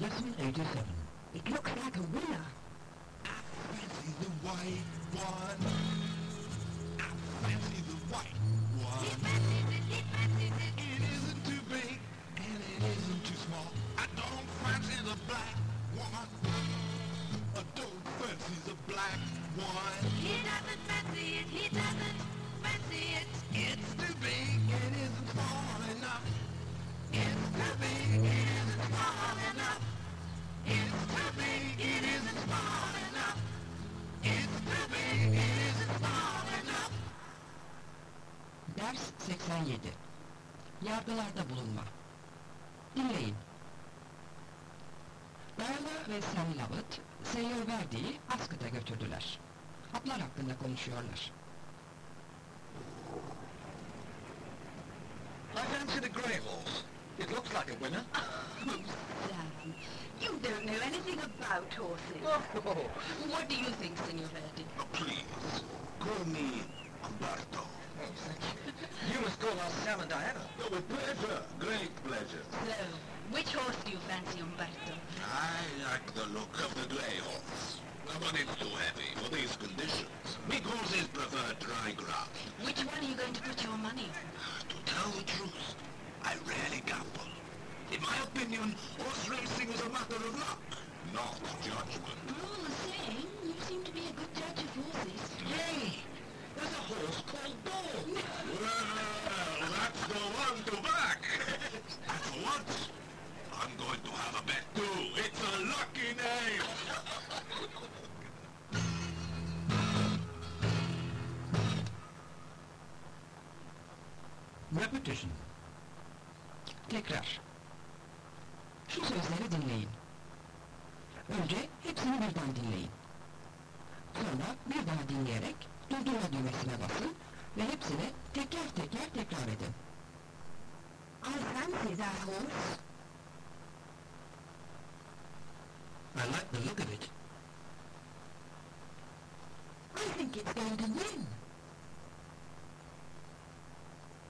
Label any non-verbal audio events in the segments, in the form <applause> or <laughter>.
Lesson 87. It looks like a winner. Fancy the white one. I fancy the white one. It isn't too big and it isn't too small. I don't fancy the black one. I don't fancy the black one. He doesn't fancy it, he doesn't fancy it. It's too big and isn't small enough. Ders 87. Yargılarda bulunma. Dinleyin. Diana ve Sam Lovett, Seyyar Verdi'yi Ascot'a götürdüler. Atlar hakkında konuşuyorlar. It like a winner. Sam, you don't know anything about horses. Oh, What do you think, Signor Verdi? Oh, please, call me Umberto. you must call us Sam and Diana. Oh, with pleasure, great pleasure. So, which horse do you fancy, Umberto? I like the look of the grey horse. But it's too heavy for these conditions. Big horses prefer dry grass. Which one are you going to put your money on? To tell the truth, I rarely gamble. In my opinion, horse racing is a matter of luck, not judgment. All the same, you seem to be a good judge of horses. Hey, there's a horse called Bull. <laughs> well, that's the one to back. and for once, I'm going to have a bet too. It's a lucky name. Repetition. Tekrar. Sözleri dinleyin. Önce hepsini birden dinleyin. Sonra bir daha dinleyerek durdurma düğmesine basın ve hepsini teker teker tekrar edin. I fancy that horse. I like the look of it. I think it's going to win.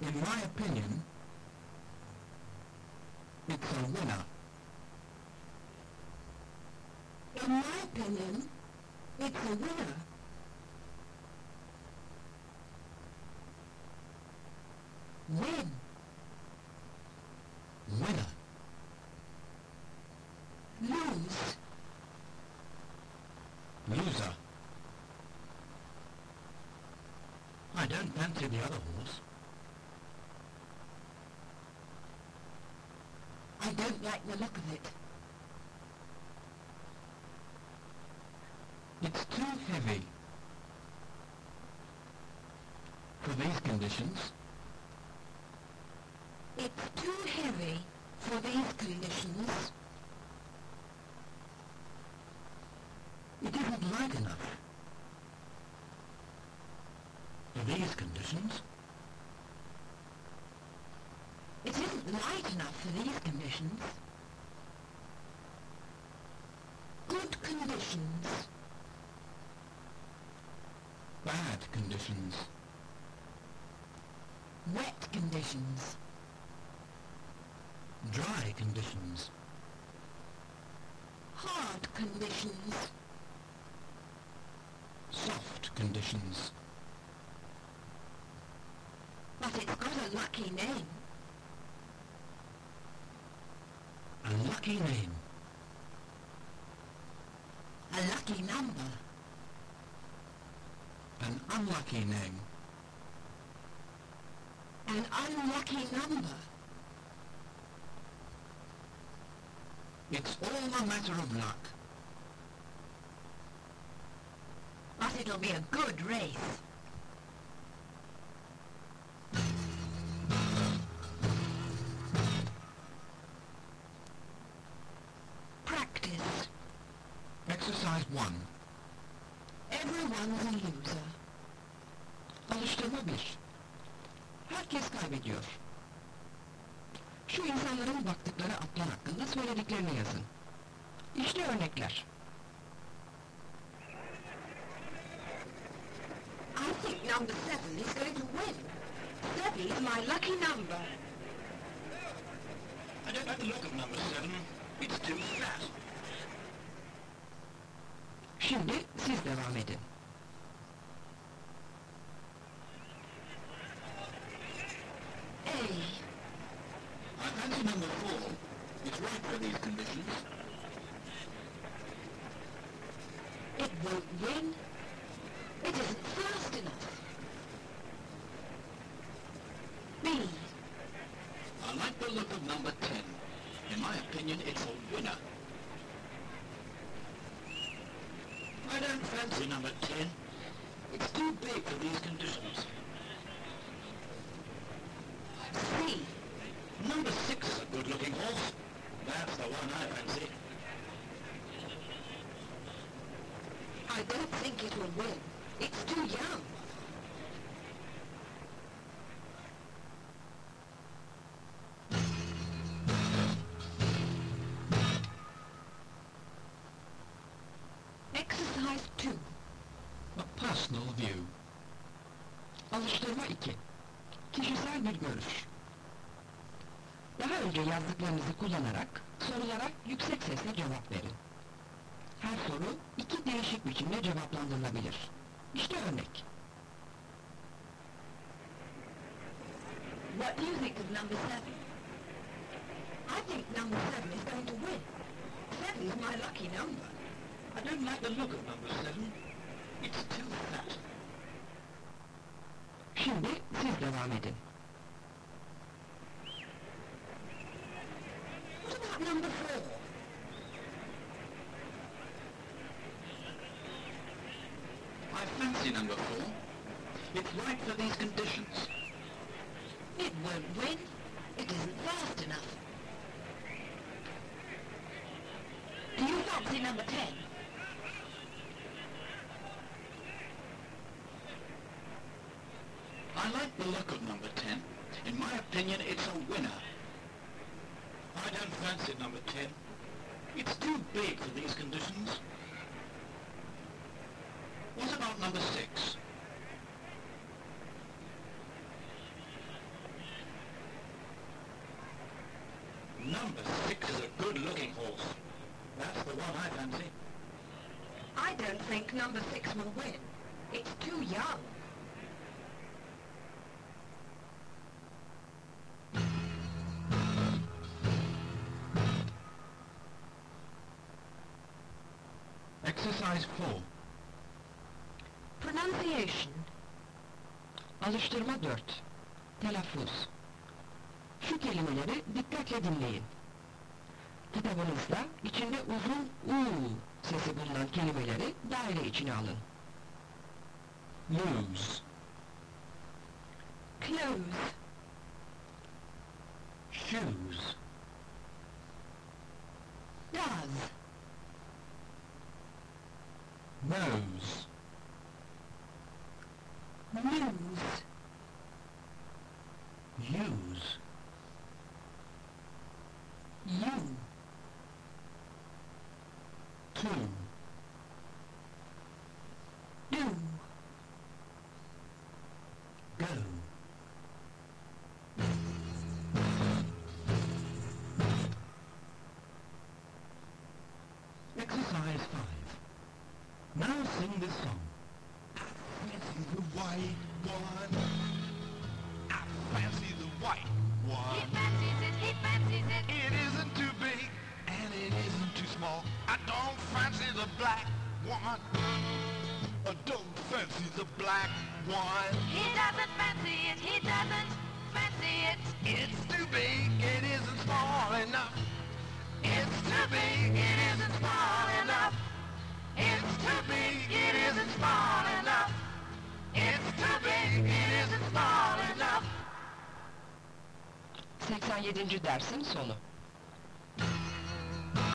In my opinion, it's a winner. In my opinion, it's a winner. Win. Winner. Lose. Loser. I don't fancy the other horse. I don't like the look of it. It's too heavy. For these conditions, It's too heavy for these conditions. it isn't light enough. For these conditions, It isn't light enough for these conditions. Good conditions. bad conditions, Wet conditions. dry conditions, Hard conditions. soft conditions, But it's got a lucky name. a lucky name, A lucky number. an unlucky name, An unlucky number. it's all a matter of luck. But it'll be a good race. Practice. Exercise 1. Everyone's a loser. Alıştırma 1. herkes kaybediyor. Şu insanların baktıkları atlar hakkında söylediklerini yazın. İşte örnekler. I think number seven is going to win. Seven is my lucky number. I don't like the look of number seven. It's too fat. Şimdi siz devam edin. Number ten. In my opinion, it's a winner. I don't fancy number ten. It's too big for these conditions. C. Number six is a good-looking horse. That's the one I fancy. I don't think it will win. It's too young. Exercise 2. A personal view. Alıştırma 2. Kişisel bir görüş. Daha önce yazdıklarınızı kullanarak sorulara yüksek sesle cevap verin. Her soru iki değişik biçimde cevaplandırılabilir. İşte örnek. What do you think of number 7? I think number 7 is going to win. 7 is my lucky number. I don't like the look of number seven. It's too fat. Şimdi siz devam edin. What about number 4? I fancy number four. It's right for these conditions. It won't win. It isn't fast enough. Do you fancy number 10? I like the look of number ten. In my opinion, it's a winner. I don't fancy number ten. It's too big for these conditions. What about number six? Number six is a good-looking horse. That's the one I fancy. I don't think number 6 will win. It's too young. Exercise four. Pronunciation. Alıştırma 4. Telaffuz. Şu kelimeleri dikkatle dinleyin. Kitabınızda içinde uzun U sesi bulunan kelimeleri daire içine alın. Lose. Close. Shoes. Nose. Lose. Use. You. Two. Do. Go. White He fancies it, he fancies it. It isn't too big and it isn't too small. I don't fancy the black one. I don't fancy the black one. He doesn't fancy it, he doesn't fancy it. It's too big, it isn't small enough. 97. dersin sonu.